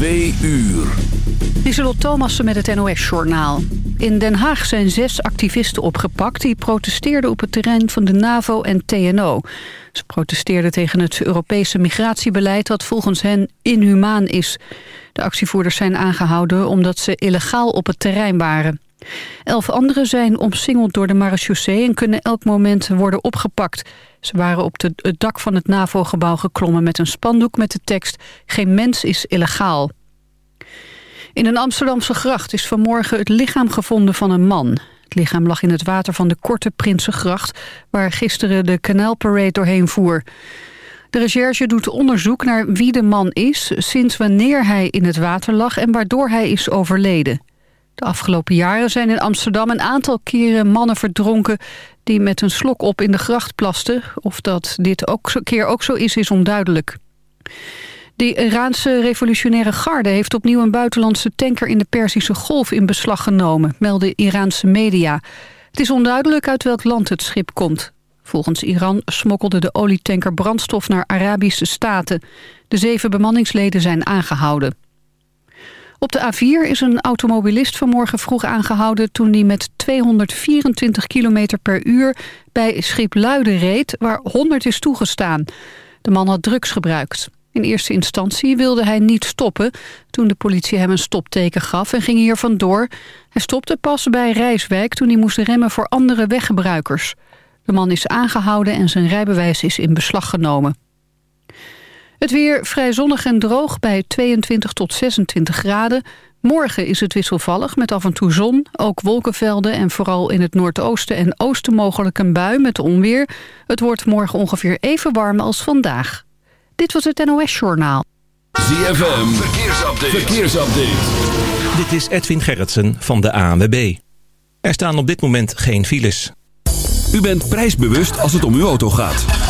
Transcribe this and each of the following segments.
Twee uur. Thomassen met het NOS-journaal. In Den Haag zijn zes activisten opgepakt... die protesteerden op het terrein van de NAVO en TNO. Ze protesteerden tegen het Europese migratiebeleid... dat volgens hen inhumaan is. De actievoerders zijn aangehouden omdat ze illegaal op het terrein waren. Elf anderen zijn omsingeld door de marechaussee... en kunnen elk moment worden opgepakt. Ze waren op het dak van het NAVO-gebouw geklommen met een spandoek met de tekst... Geen mens is illegaal. In een Amsterdamse gracht is vanmorgen het lichaam gevonden van een man. Het lichaam lag in het water van de Korte Prinsengracht... waar gisteren de kanaalparade doorheen voer. De recherche doet onderzoek naar wie de man is... sinds wanneer hij in het water lag en waardoor hij is overleden. De afgelopen jaren zijn in Amsterdam een aantal keren mannen verdronken... die met een slok op in de gracht plasten. Of dat dit ook keer ook zo is, is onduidelijk. De Iraanse revolutionaire garde heeft opnieuw een buitenlandse tanker in de Perzische Golf in beslag genomen, melden Iraanse media. Het is onduidelijk uit welk land het schip komt. Volgens Iran smokkelde de olietanker brandstof naar Arabische staten. De zeven bemanningsleden zijn aangehouden. Op de A4 is een automobilist vanmorgen vroeg aangehouden... toen hij met 224 km per uur bij Schipluiden reed... waar 100 is toegestaan. De man had drugs gebruikt. In eerste instantie wilde hij niet stoppen... toen de politie hem een stopteken gaf en ging hier vandoor. Hij stopte pas bij Rijswijk toen hij moest remmen voor andere weggebruikers. De man is aangehouden en zijn rijbewijs is in beslag genomen. Het weer vrij zonnig en droog bij 22 tot 26 graden. Morgen is het wisselvallig met af en toe zon, ook wolkenvelden... en vooral in het noordoosten en oosten mogelijk een bui met onweer. Het wordt morgen ongeveer even warm als vandaag. Dit was het NOS Journaal. ZFM, verkeersupdate. verkeersupdate. Dit is Edwin Gerritsen van de ANWB. Er staan op dit moment geen files. U bent prijsbewust als het om uw auto gaat.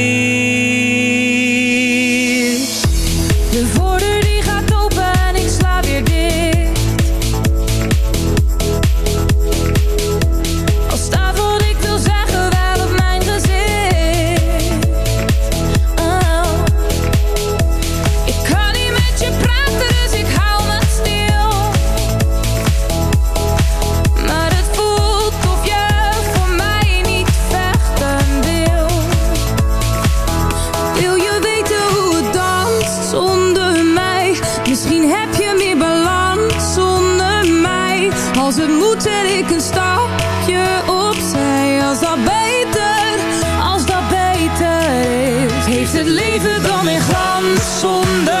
zonder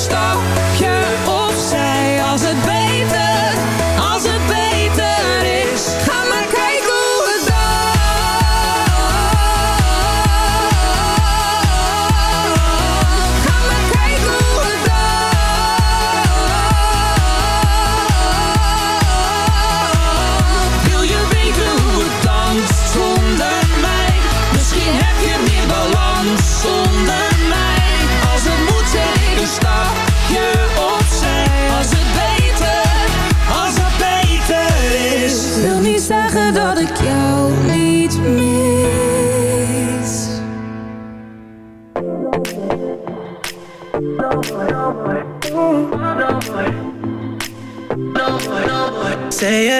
stop. say it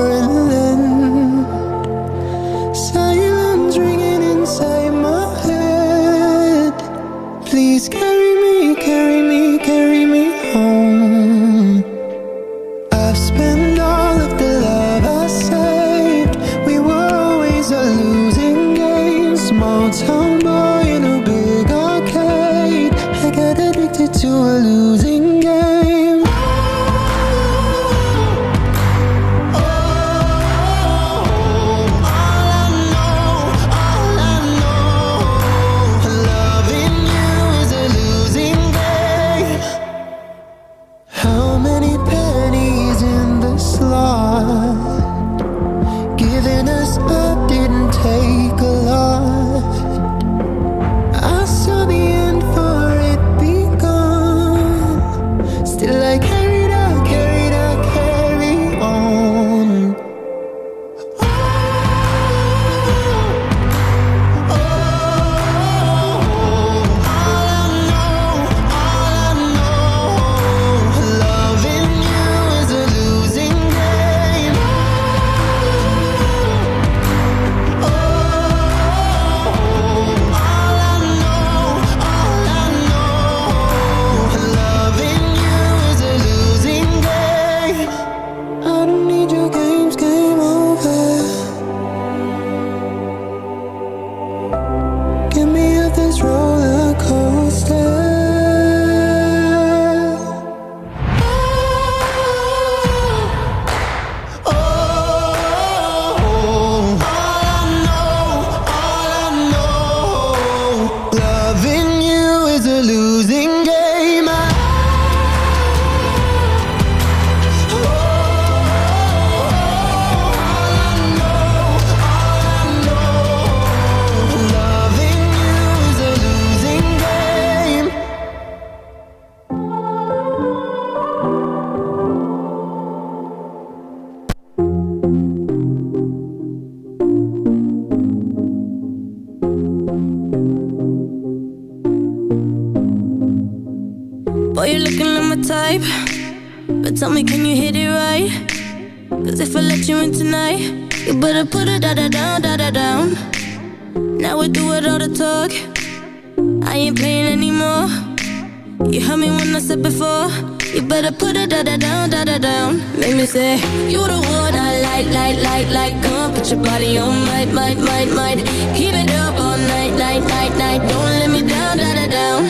put your body on, might, might, might, might. Keep it up all night, night, night, night. Don't let me down, da da down.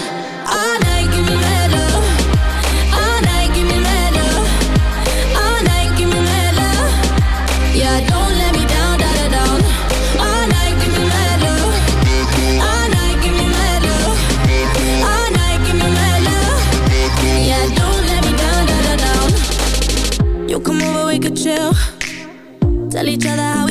All night, give me love. All night, give me love. All night, give me love. Yeah, don't let me down, da down. All night, give me love. All night, give me love. All night, give me love. Yeah, don't let me down, da down. You come over, we could chill. Tell each other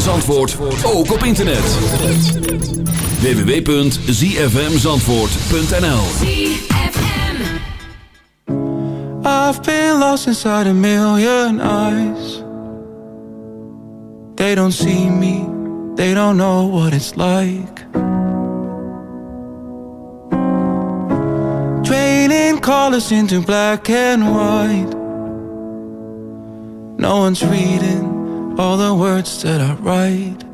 Van Zandvoort, ook op internet. www.zfmzandvoort.nl I've been lost inside a million eyes. They don't see me, they don't know what it's like. Draining colors into black and white. No one's reading all the words that I write.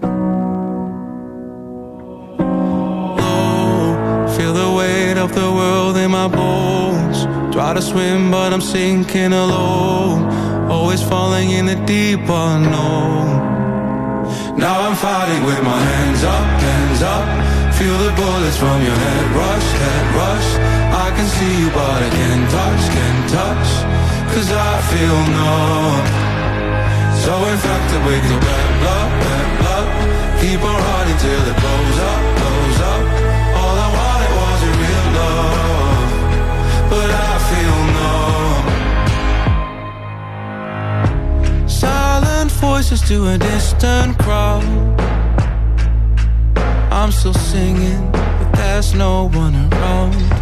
Oh, feel the weight of the world in my bones. Try to swim, but I'm sinking alone. Always falling in the deep unknown. Now I'm fighting with my hands up, hands up. Feel the bullets from your head rush, head rush. I can see you, but I can't touch, can't touch. Cause I feel numb. So infected with your bad blood, bad blood. Keep on running till it blows up, blows up. All I wanted was a real love. But I feel numb. Silent voices to a distant crowd. I'm still singing, but there's no one around.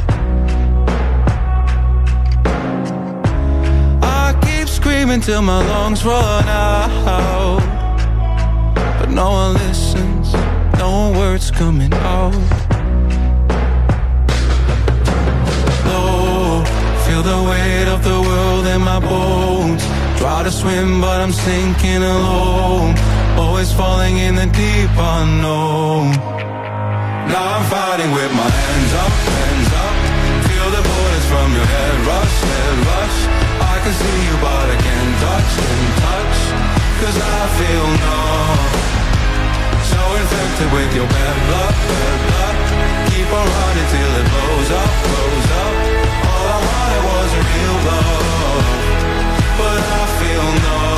Screaming till my lungs run out. But no one listens, no words coming out. Low, feel the weight of the world in my bones. Try to swim, but I'm sinking alone. Always falling in the deep unknown. Now I'm fighting with my hands up, hands up. Feel the bullets from your head rush, head rush. Can see you, but I can't touch, can't touch. Cause I feel numb. So infected with your bad blood, bad blood. Keep on running till it blows up, blows up. All I wanted was a real love. But I feel numb.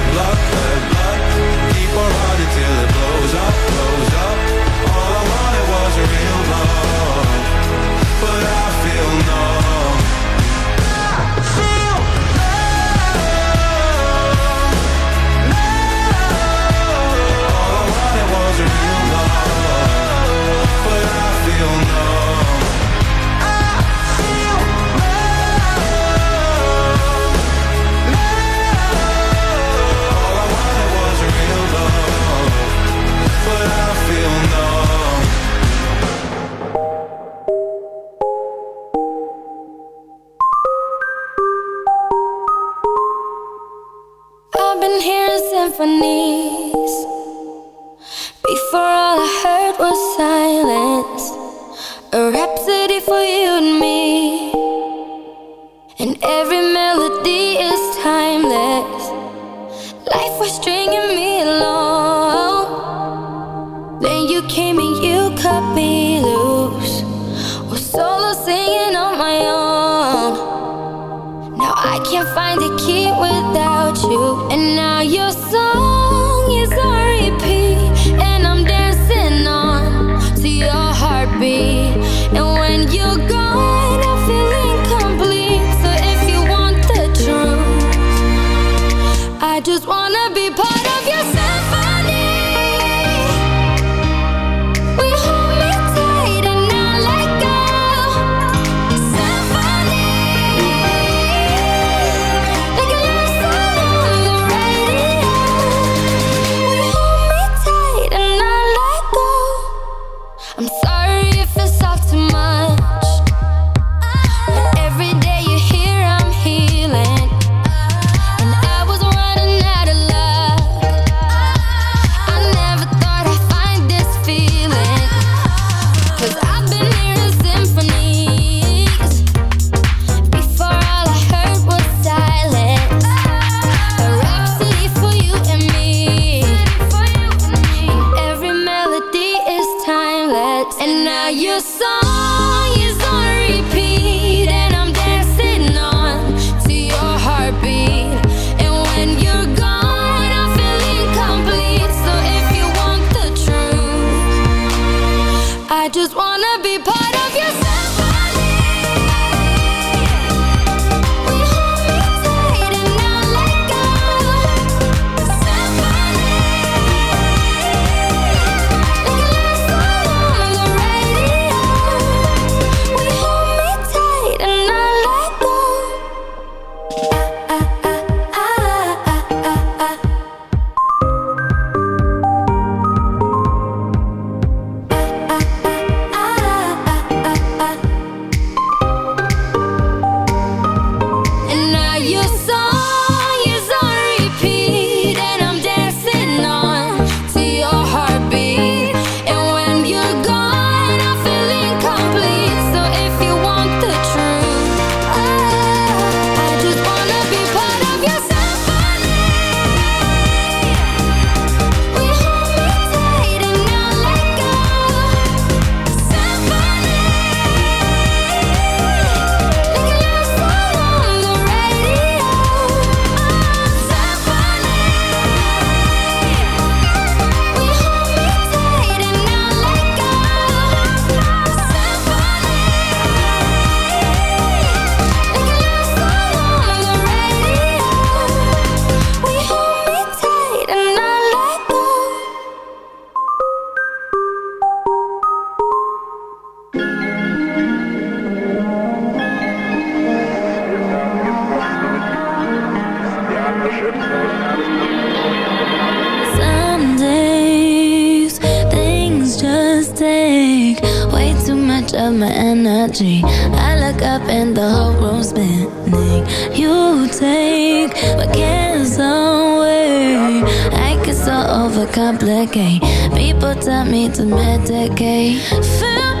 overcomplicate. People tell me to medicate. Feel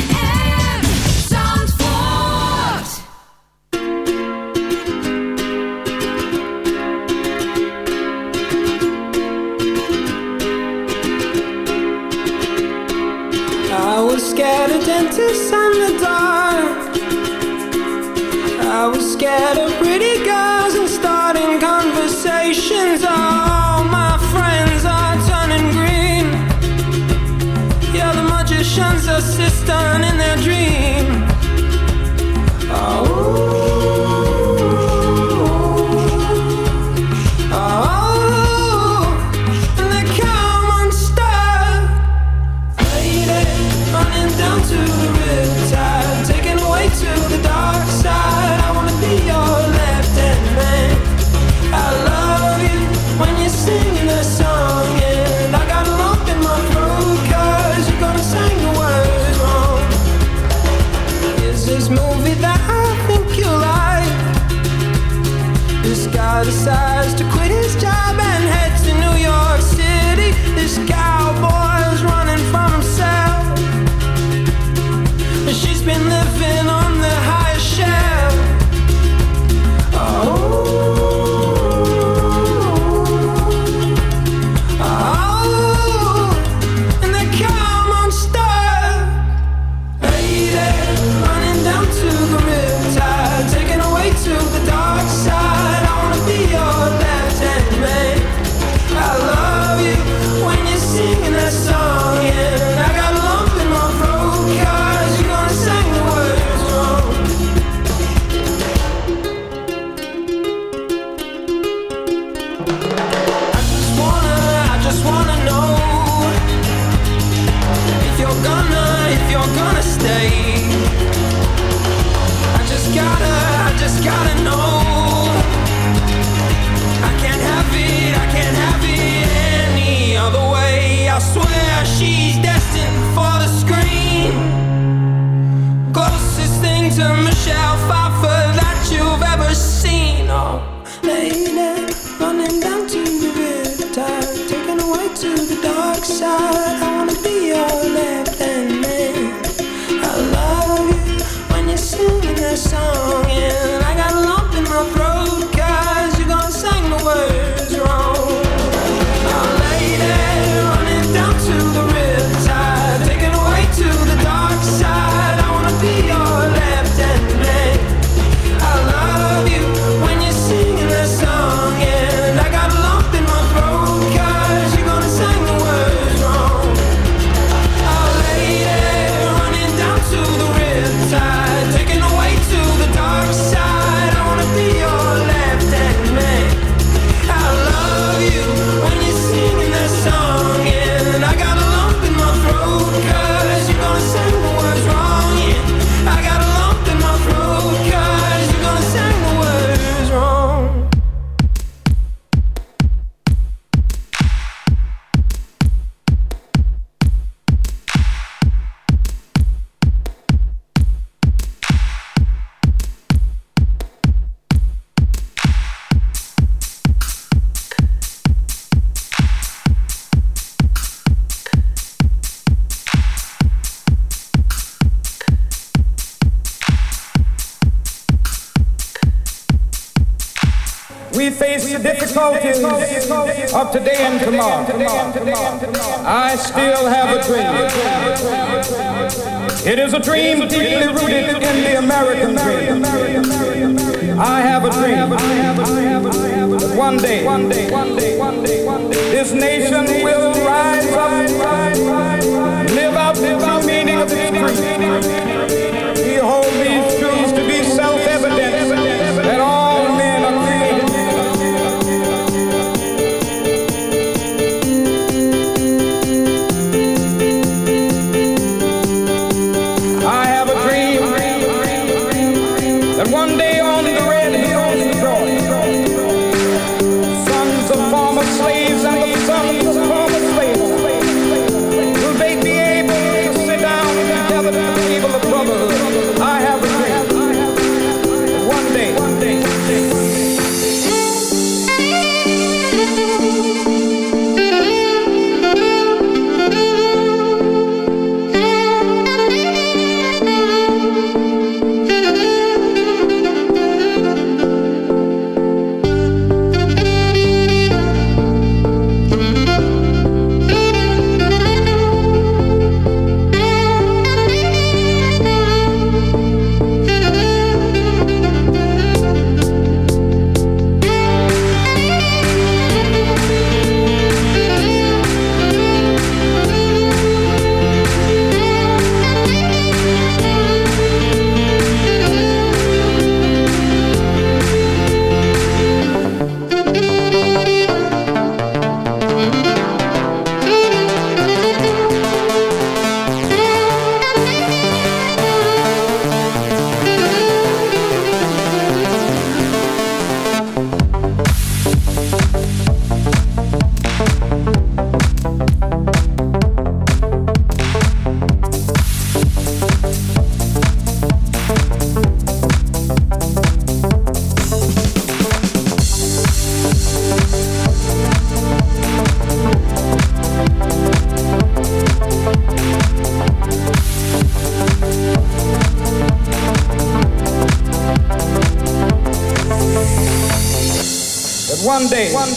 On the red